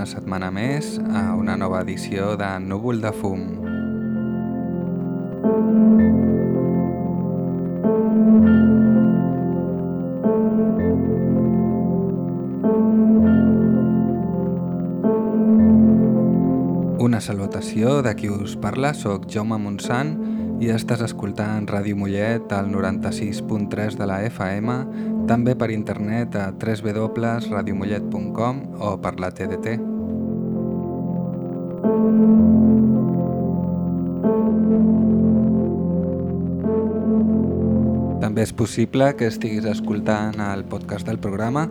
una setmana més a una nova edició de Núvol de Fum. Una salutació de qui us parla, sóc Jaume Montsant i estàs escoltant Ràdio Mollet al 96.3 de la FM, també per internet a www.radiomollet.com o per la TDT. També és possible que estiguis escoltant el podcast del programa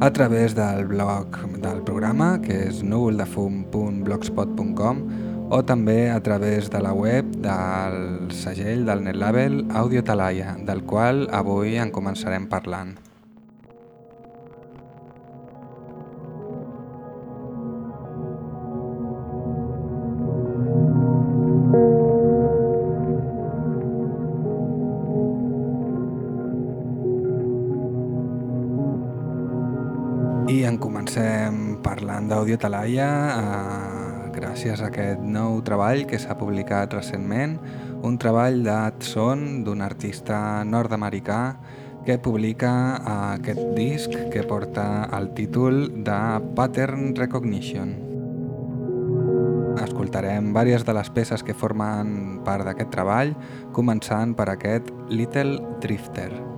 a través del blog del programa, que és núvoldefum.blogspot.com o també a través de la web del segell del netlabel Audio Talaia, del qual avui en començarem parlant. d'Audio Talaia eh, gràcies a aquest nou treball que s'ha publicat recentment, un treball d'Adson d'un artista nord-americà que publica eh, aquest disc que porta el títol de Pattern Recognition. Escoltarem diverses de les peces que formen part d'aquest treball, començant per aquest Little Drifter.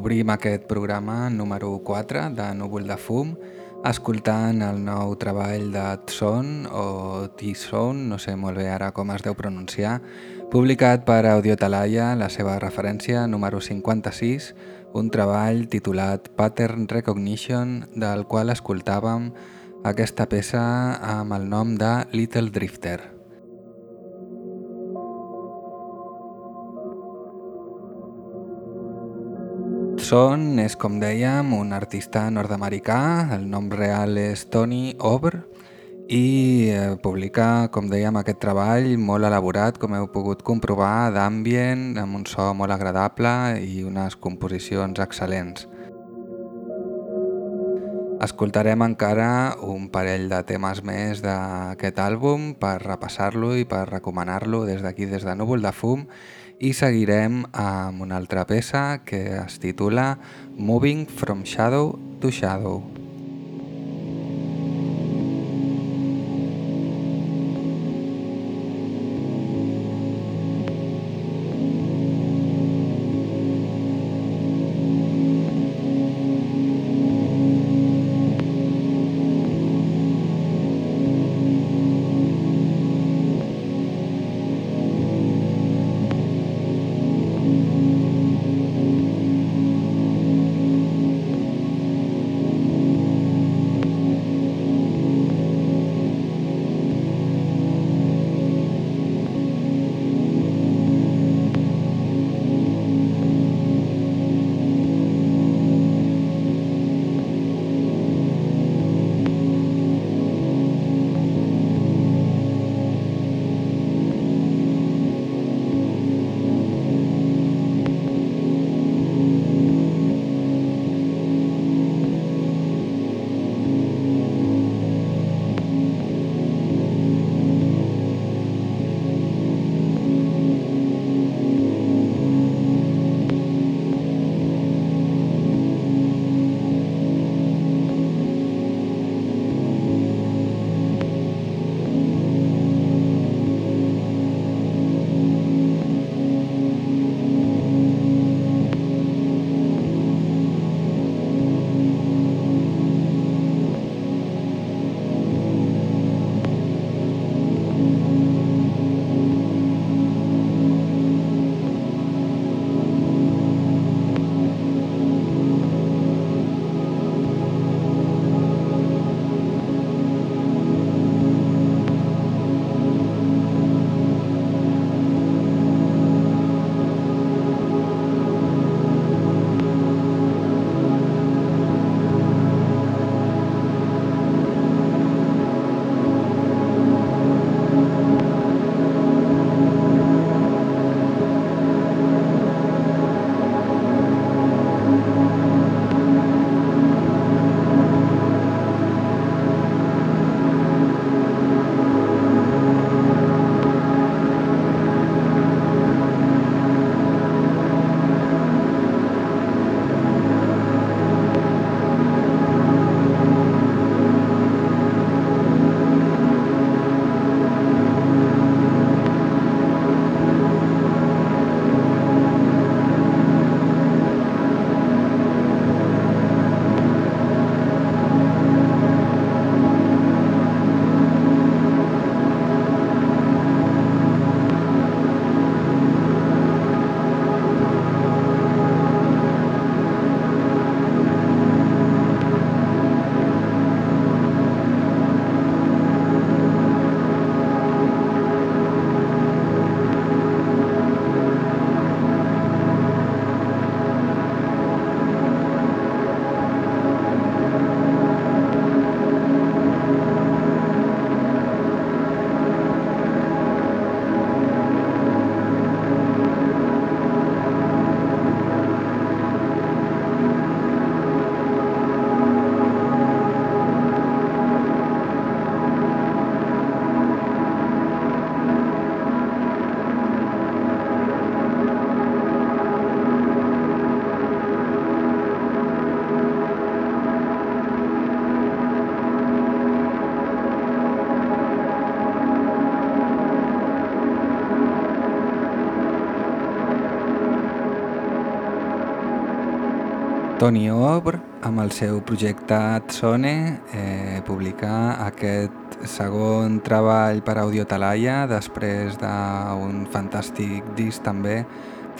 Obrim aquest programa número 4 de Núvol de Fum escoltant el nou treball de Tson o T-Son, no sé molt bé ara com es deu pronunciar, publicat per Audiotalaia, la seva referència número 56, un treball titulat Pattern Recognition, del qual escoltàvem aquesta peça amb el nom de Little Drifter. Son és, com dèiem, un artista nord-americà, el nom real és Tony Ober, i eh, publica, com dèiem, aquest treball molt elaborat, com heu pogut comprovar, d'ambient, amb un so molt agradable i unes composicions excel·lents. Escoltarem encara un parell de temes més d'aquest àlbum per repassar-lo i per recomanar-lo des d'aquí, des de Núvol de Fum, i seguirem amb una altra peça que es titula Moving from Shadow to Shadow. Tony Obr, amb el seu projecte Tsone, eh, publicar aquest segon treball per Audio Talaia després d'un fantàstic disc també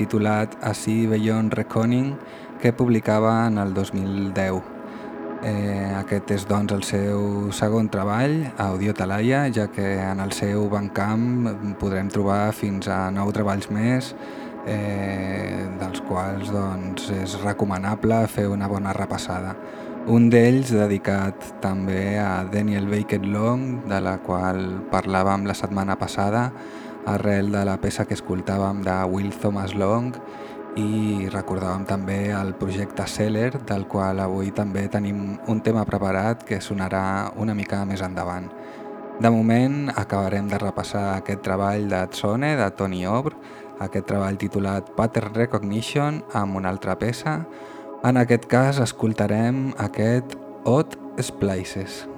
titulat A Sea Beyond Reckoning que publicava en el 2010. Eh, aquest és doncs el seu segon treball, Audio Talaia, ja que en el seu bancamp podrem trobar fins a nou treballs més, eh, dels quals doncs, és recomanable fer una bona repassada. Un d'ells dedicat també a Daniel Baker Long, de la qual parlàvem la setmana passada, arrel de la peça que escoltàvem de Will Thomas Long i recordàvem també el projecte Seller, del qual avui també tenim un tema preparat que sonarà una mica més endavant. De moment acabarem de repassar aquest treball de Tsone, de Tony Obr, aquest treball titulat Pattern Recognition amb una altra peça. En aquest cas escoltarem aquest Odd Splices.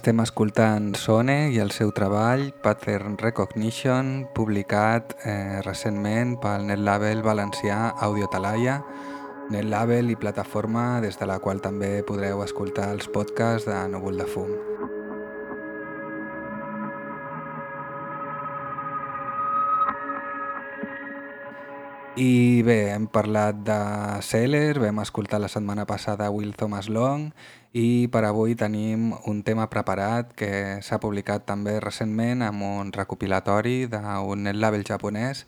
Estem escoltant Sone i el seu treball Pattern Recognition, publicat eh, recentment pel netlabel valencià Audiotalaia, netlabel i plataforma des de la qual també podreu escoltar els podcasts de Núvol de Fum. I bé, hem parlat de Seller, vam escoltar la setmana passada Will Thomas Long i per avui tenim un tema preparat que s'ha publicat també recentment amb un recopilatori d'un label japonès,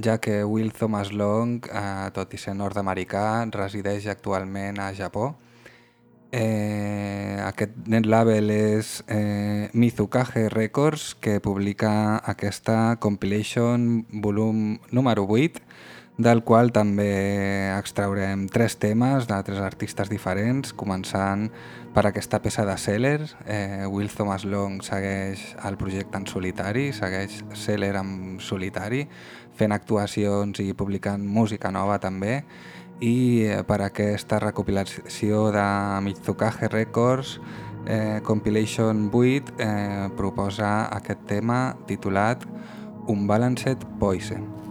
ja que Will Thomas Long, eh, tot i ser nord-americà, resideix actualment a Japó. Eh, aquest net label és eh, Mizukage Records, que publica aquesta compilation volum número 8, del qual també extraurem tres temes de tres artistes diferents, començant per aquesta peça de Seller. Eh, Will Thomas Long segueix el projecte en solitari, segueix Seller en solitari, fent actuacions i publicant música nova també, i eh, per aquesta recopilació de Mitsukage Records, eh, Compilation 8, eh, proposa aquest tema titulat Unbalanced Poison.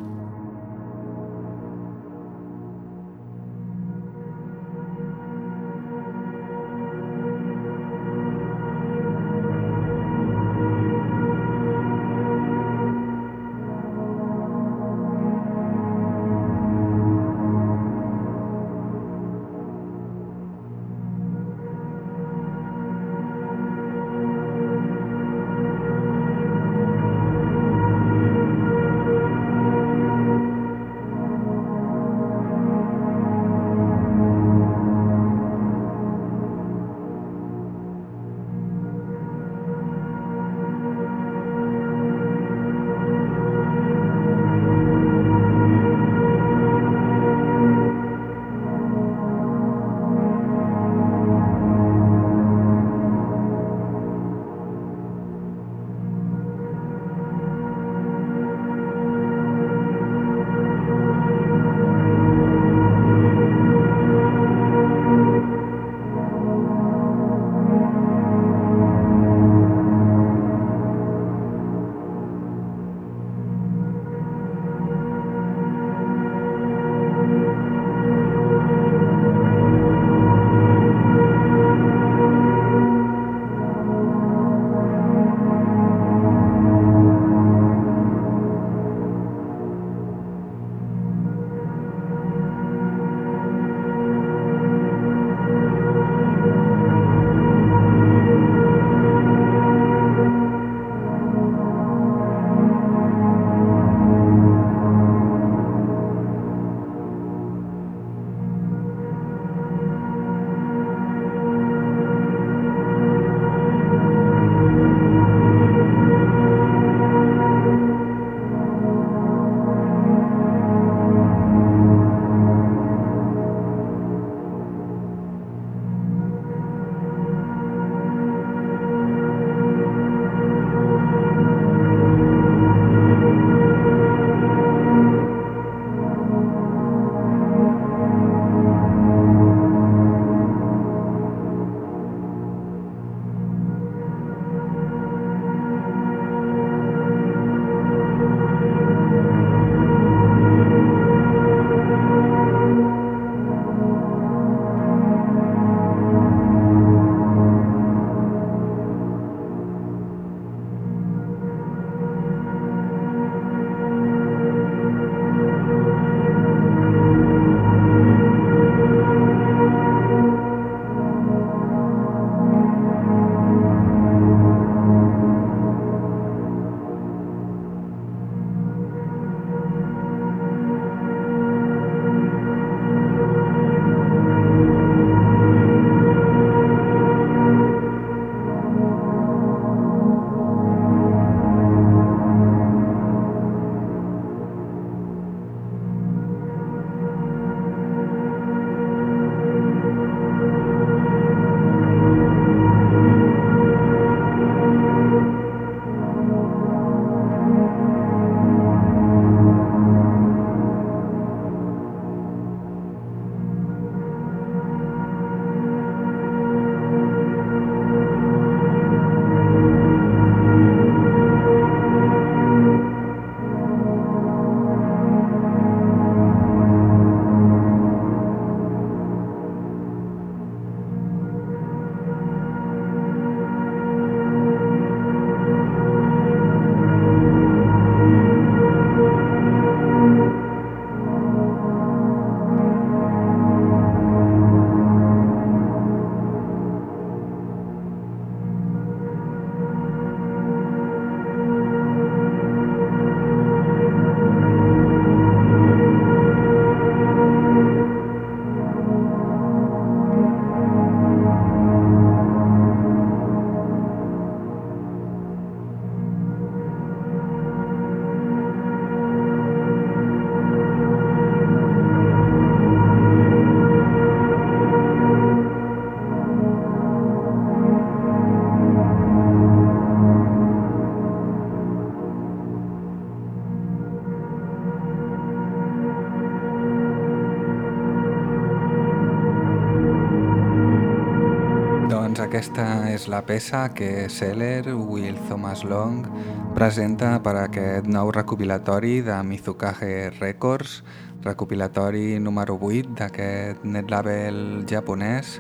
Peça que Seller, Will Thomas Long, presenta per aquest nou recopilatori de Mizukage Records, recopilatori número 8 d'aquest netlabel japonès,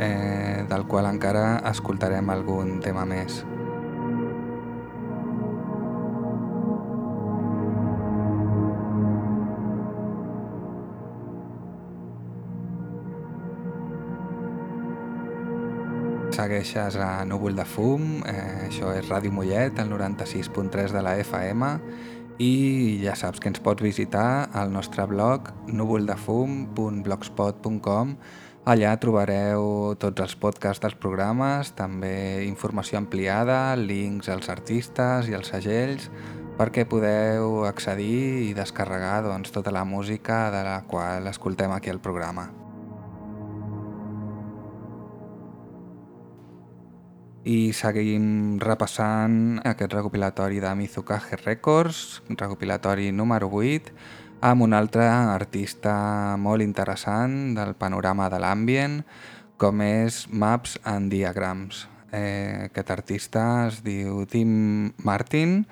eh, del qual encara escoltarem algun tema més. Segueixes a Núvol de Fum, eh, això és Ràdio Mollet, el 96.3 de la FM, i ja saps que ens pots visitar al nostre blog núvoldefum.blogspot.com Allà trobareu tots els podcasts dels programes, també informació ampliada, links als artistes i als segells, perquè podeu accedir i descarregar doncs, tota la música de la qual escoltem aquí al programa. I seguim repassant aquest recopilatori de Mizukage Records, recopilatori número 8, amb un altre artista molt interessant del panorama de l'ambient, com és Maps and Diagrams. Eh, aquest artista es diu Tim Martin,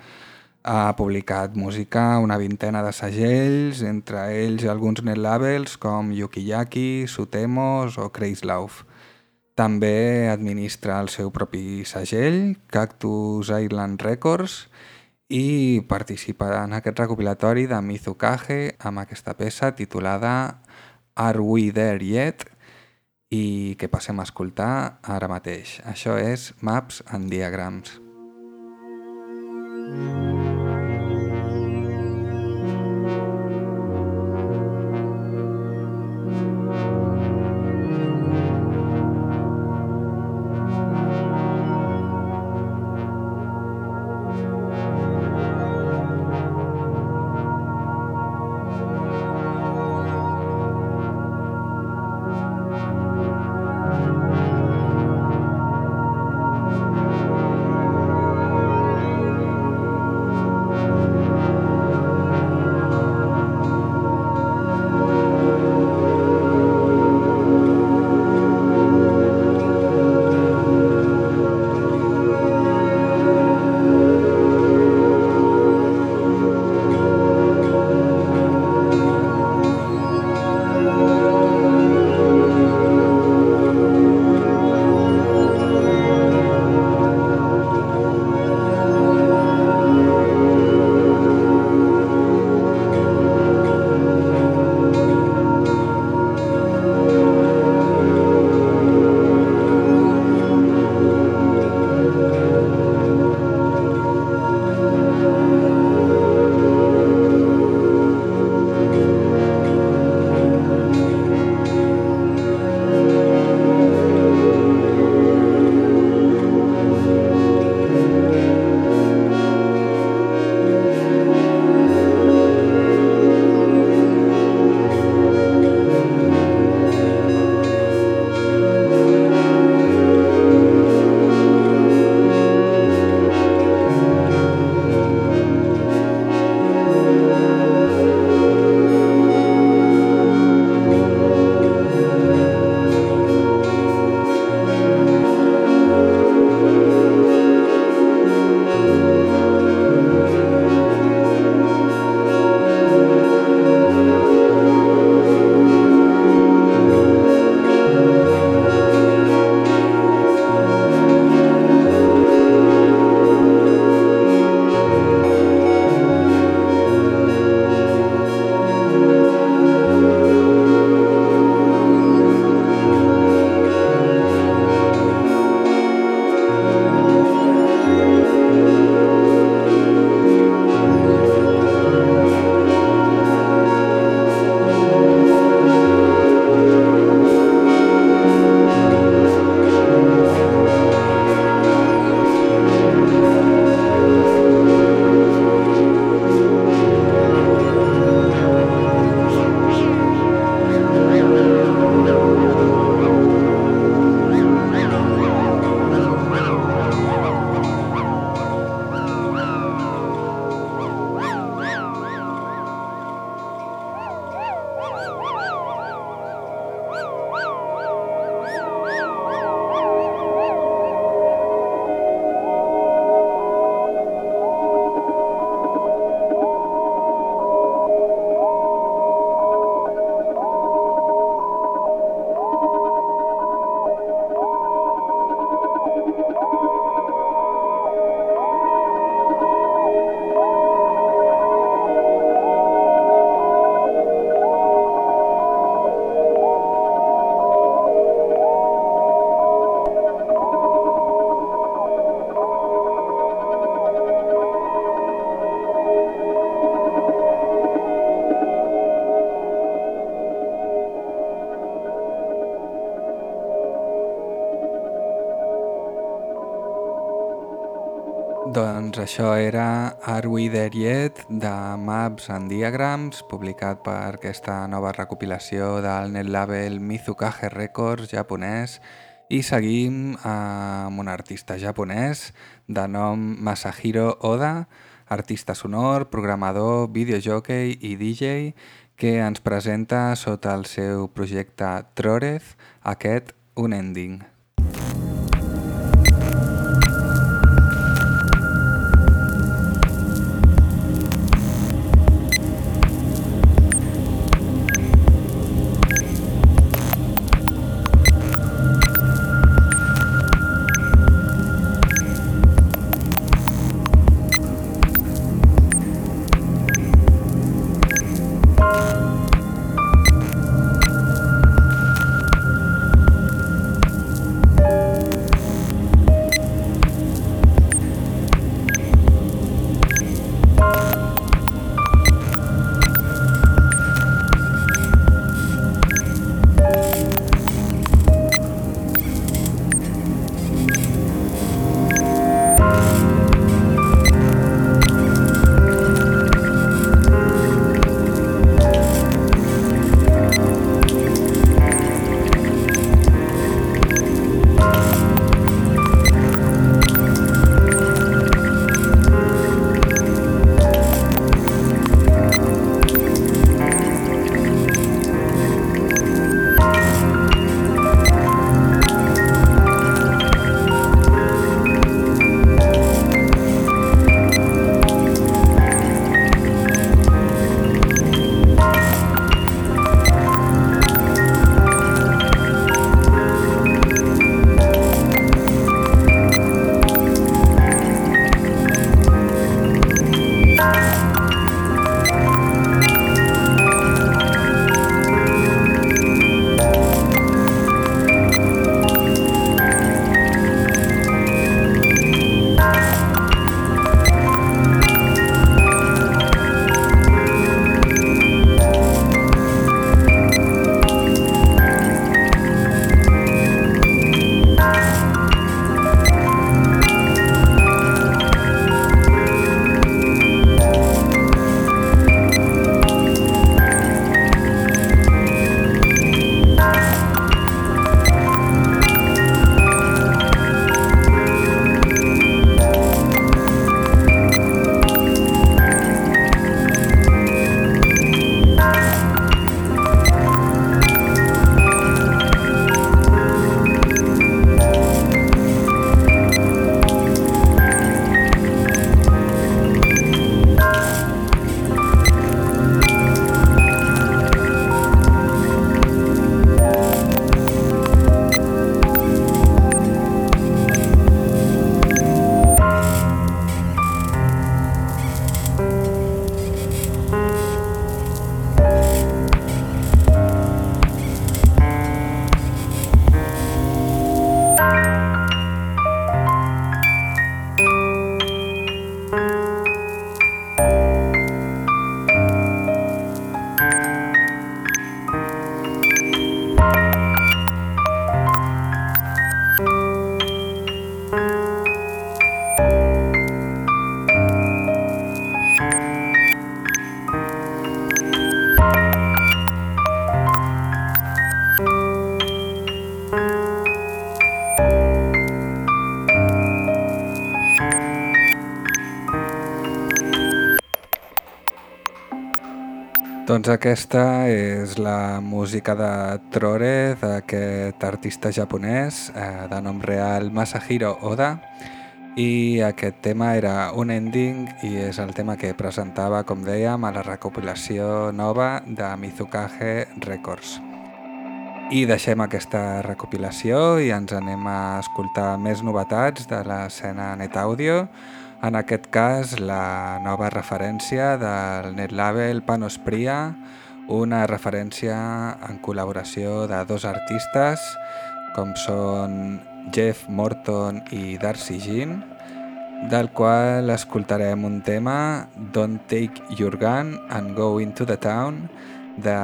ha publicat música una vintena de segells, entre ells alguns net labels com Yukiyaki, Sutemos o Crazy Love. També administra el seu propi segell, Cactus Island Records, i participa en aquest recopilatori de Mizukage amb aquesta peça titulada Are We There Yet? i que passem a escoltar ara mateix. Això és Maps and Diagrams. Mm. Doncs això era There Yet de Maps and Diagrams, publicat per aquesta nova recopilació del net label Mizukage Records japonès i seguim amb un artista japonès de nom Masahiro Oda, artista sonor, programador, videojockey i DJ que ens presenta sota el seu projecte Trorez aquest Un Ending. Doncs aquesta és la música de Trore, d'aquest artista japonès eh, de nom real Masahiro Oda i aquest tema era un ending i és el tema que presentava, com dèiem, a la recopilació nova de Mizukage Records. I deixem aquesta recopilació i ens anem a escoltar més novetats de l'escena Net Audio, en aquest cas, la nova referència del netlabel Panospria, una referència en col·laboració de dos artistes com són Jeff Morton i Darcy Jean, del qual escoltarem un tema Don't Take Your Gun and Go Into the Town, de,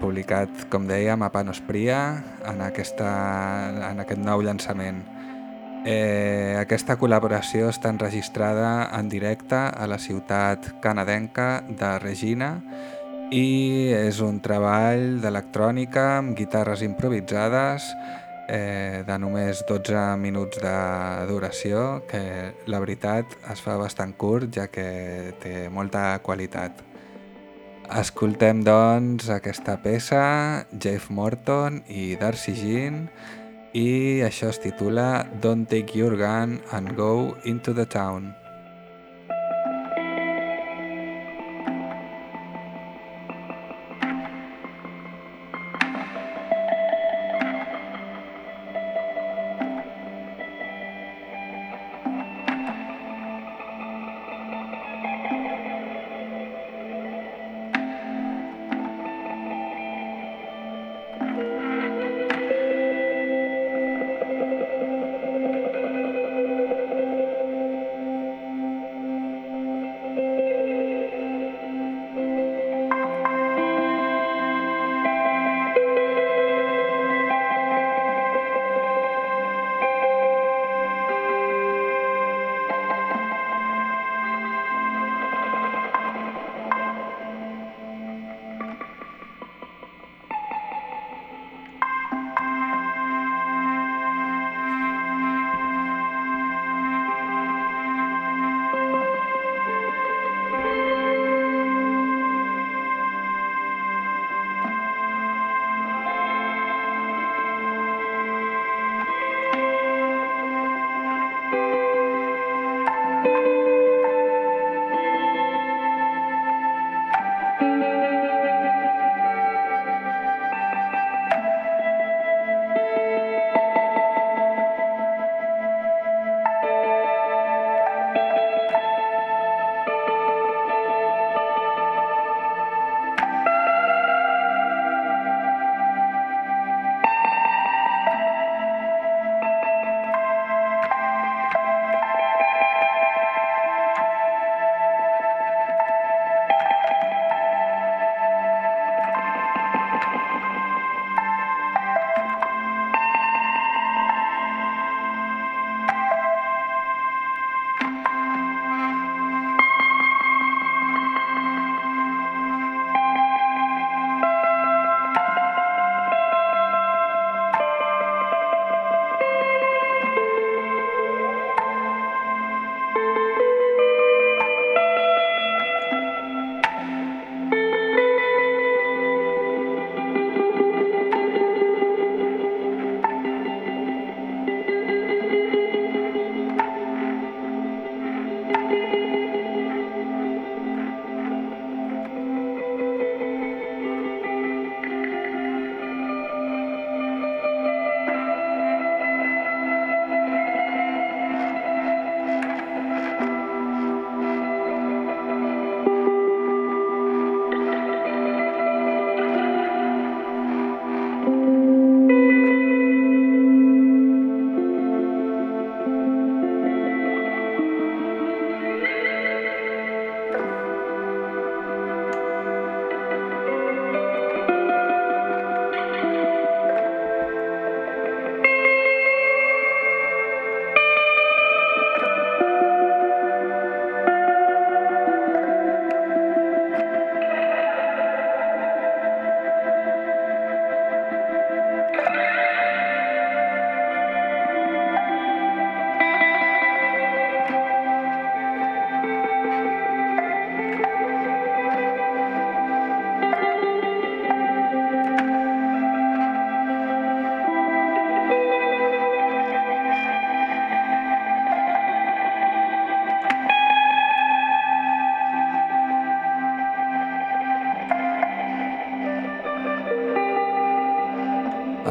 publicat, com dèiem, a Panospria en, aquesta, en aquest nou llançament. Eh, aquesta col·laboració està enregistrada en directe a la ciutat canadenca de Regina i és un treball d'electrònica amb guitarres improvisades eh, de només 12 minuts de duració que la veritat es fa bastant curt ja que té molta qualitat. Escoltem doncs aquesta peça, Jeff Morton i Darcy Jean, i això es titula Don't Take Your Gun and Go Into the Town.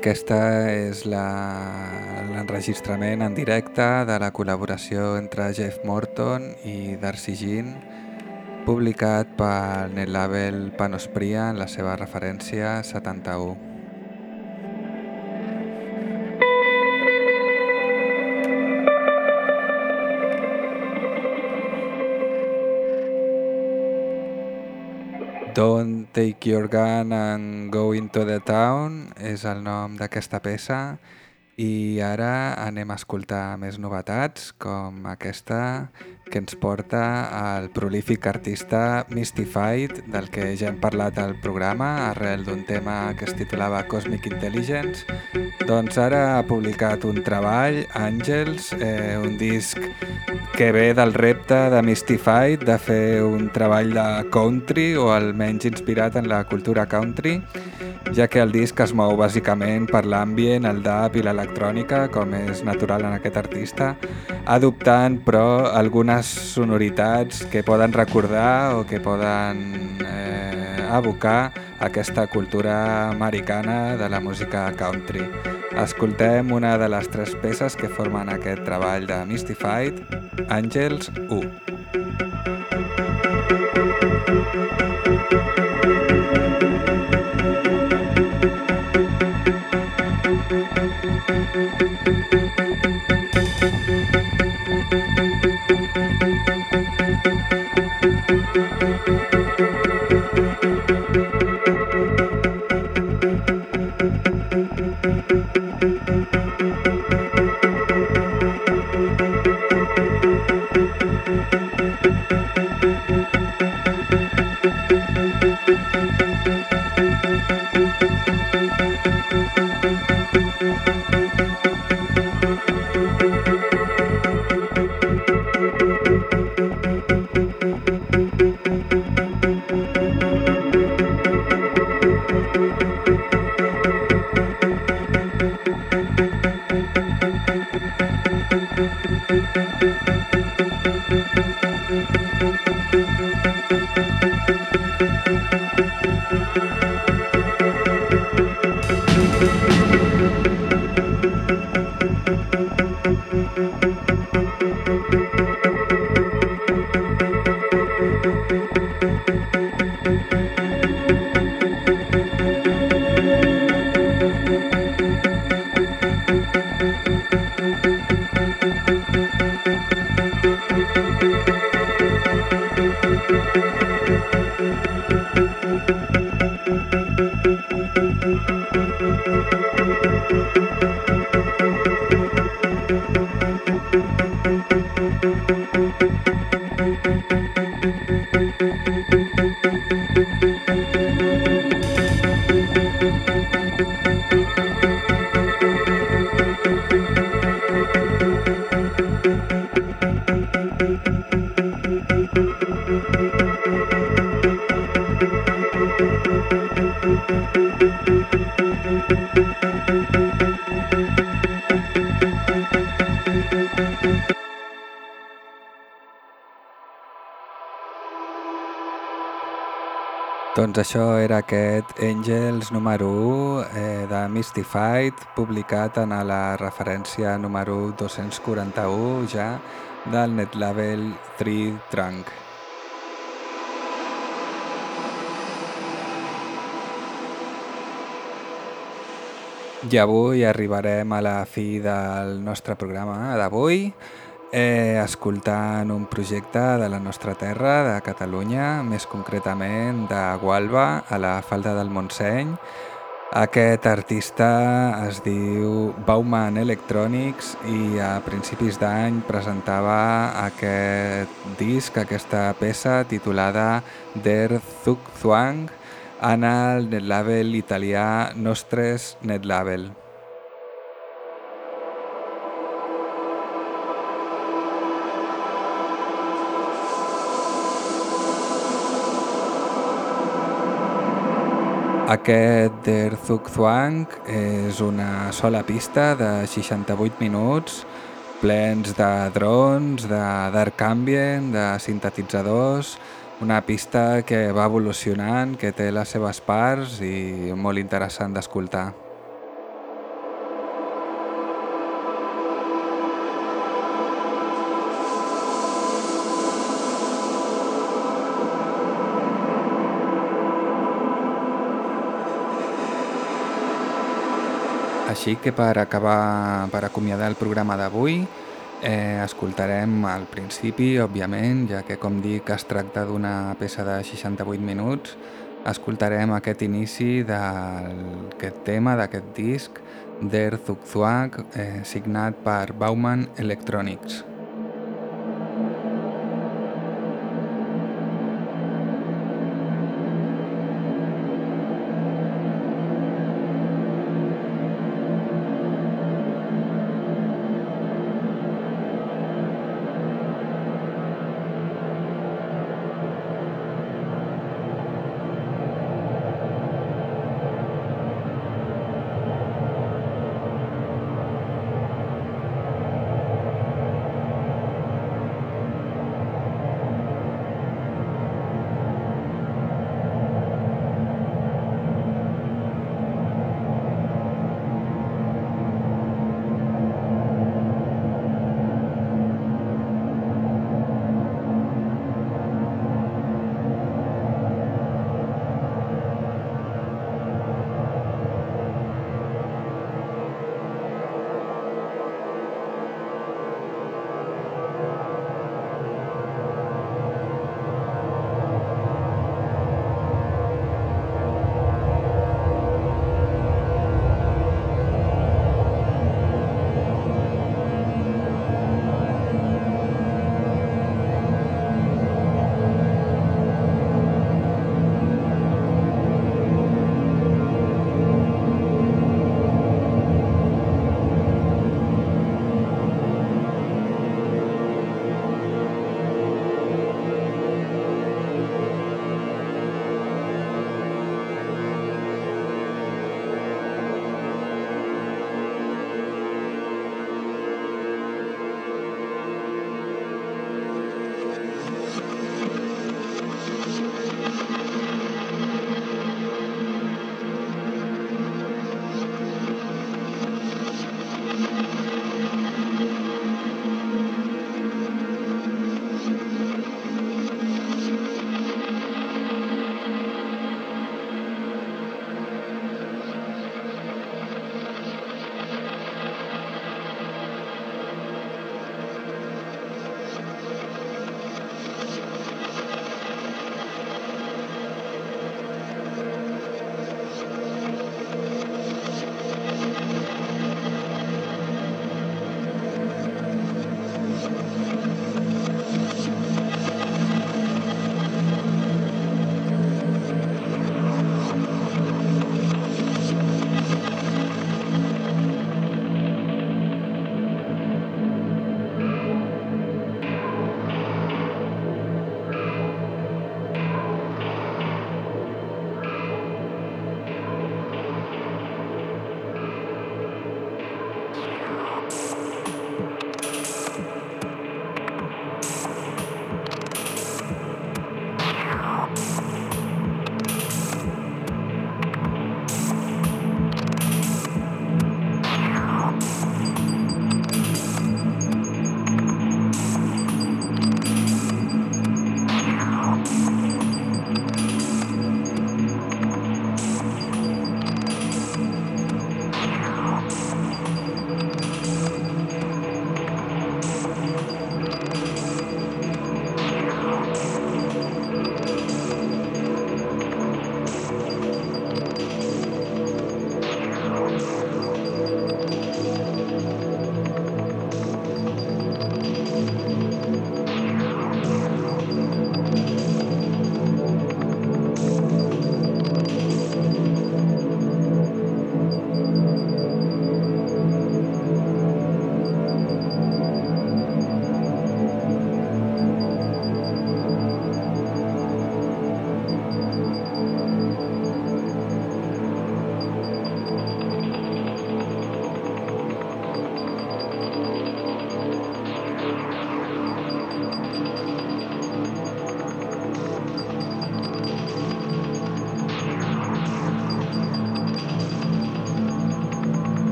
Aquesta és l'enregistrament en directe de la col·laboració entre Jeff Morton i Darcy Jean, publicat pel netlabel Panospria en la seva referència 71. Don't Take Your Gun and Go Into the Town és el nom d'aquesta peça I ara anem a escoltar més novetats, com aquesta que ens porta al prolífic artista Mystified, del que ja hem parlat al programa, arrel d'un tema que es titulava Cosmic Intelligence. Doncs ara ha publicat un treball, Angels, eh, un disc que ve del repte de Mystified de fer un treball de country, o almenys inspirat en la cultura country, ja que el disc es mou bàsicament per l'ambient, el dub i l'electrònica, com és natural en aquest artista, adoptant, però, algunes sonoritats que poden recordar o que poden eh, abocar aquesta cultura americana de la música country. Escoltem una de les tres peces que formen aquest treball de Mystified, Angels 1. Doncs això era aquest Angels número 1 eh, de Mystified, publicat en la referència número 241 ja del netlabel 3 Trunk. I avui arribarem a la fi del nostre programa d'avui eh, escoltant un projecte de la nostra terra, de Catalunya, més concretament de Gualba, a la falda del Montseny. Aquest artista es diu Bauman Electronics i a principis d'any presentava aquest disc, aquesta peça titulada Der Zugzwang en el netlabel italià Nostres Netlabel. Aquest Der Zugzwang és una sola pista de 68 minuts plens de drons, de dark ambient, de sintetitzadors, una pista que va evolucionant, que té les seves parts i molt interessant d'escoltar. Així que per acabar, per acomiadar el programa d'avui, eh, escoltarem al principi, òbviament, ja que com dic es tracta d'una peça de 68 minuts, escoltarem aquest inici d'aquest tema, d'aquest disc, Der Zugzwang, eh, signat per Bauman Electronics.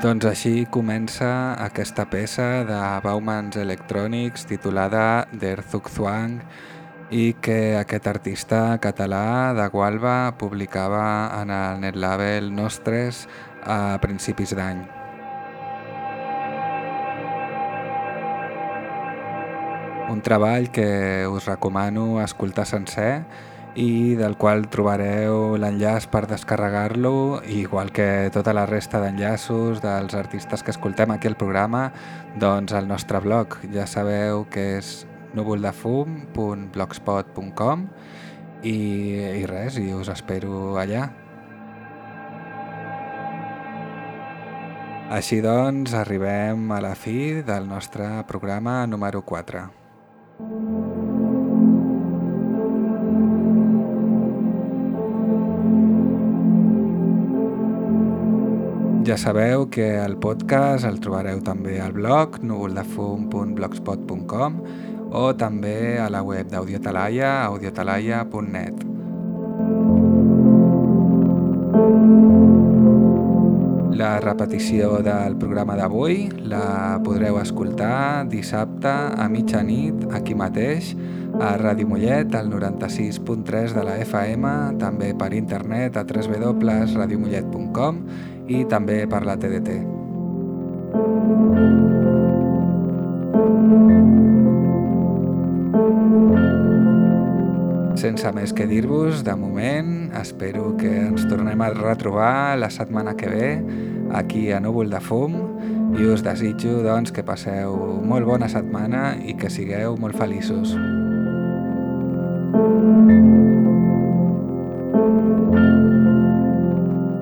Doncs així comença aquesta peça de Baumans Electronics titulada Der Zugzwang i que aquest artista català de Gualba publicava en el netlabel Nostres a principis d'any. Un treball que us recomano escoltar sencer i del qual trobareu l'enllaç per descarregar-lo, igual que tota la resta d'enllaços dels artistes que escoltem aquí al programa, doncs al nostre blog. Ja sabeu que és núvoldefum.blogspot.com i, i res, i us espero allà. Així doncs, arribem a la fi del nostre programa número 4. Ja sabeu que el podcast el trobareu també al blog núvoldefum.blogspot.com o també a la web d'Audiotalaia, audiotalaia.net. La repetició del programa d'avui la podreu escoltar dissabte a mitjanit aquí mateix a Ràdio Mollet al 96.3 de la FM, també per internet a www.radiomollet.com i també per la TDT. Sense més que dir-vos, de moment, espero que ens tornem a retrobar la setmana que ve aquí a Núvol de Fum i us desitjo doncs, que passeu molt bona setmana i que sigueu molt feliços.